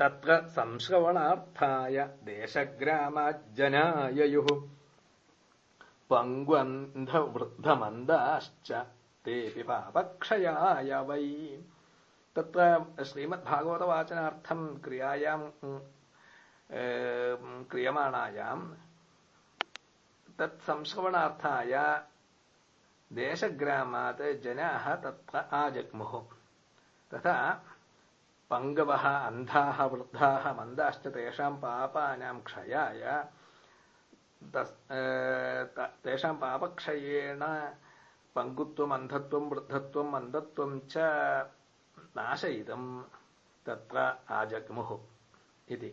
तत्र संश्रवणार्थाय देशग्रामाज्जनाययुः पङ्ग्वन्धवृद्धमन्दाश्च तेऽपि पापक्षयाय वै। तत्र श्रीमद्भागवतवाचनार्थं क्रियायां क्रियमाणायां तत् संश्रवणार्थाय देशग्रामात् जनाः तत्र आजग्मुः। तथा पङ्गवः अन्धाः वृद्धाः मन्दाश्च तेषां पापानां क्षयाय तेषां पापक्षयेण पङ्गुत्वम् अन्धत्वं वृद्धत्वं मन्दत्वं च नाशयितुं तत्र आजग्मुः इति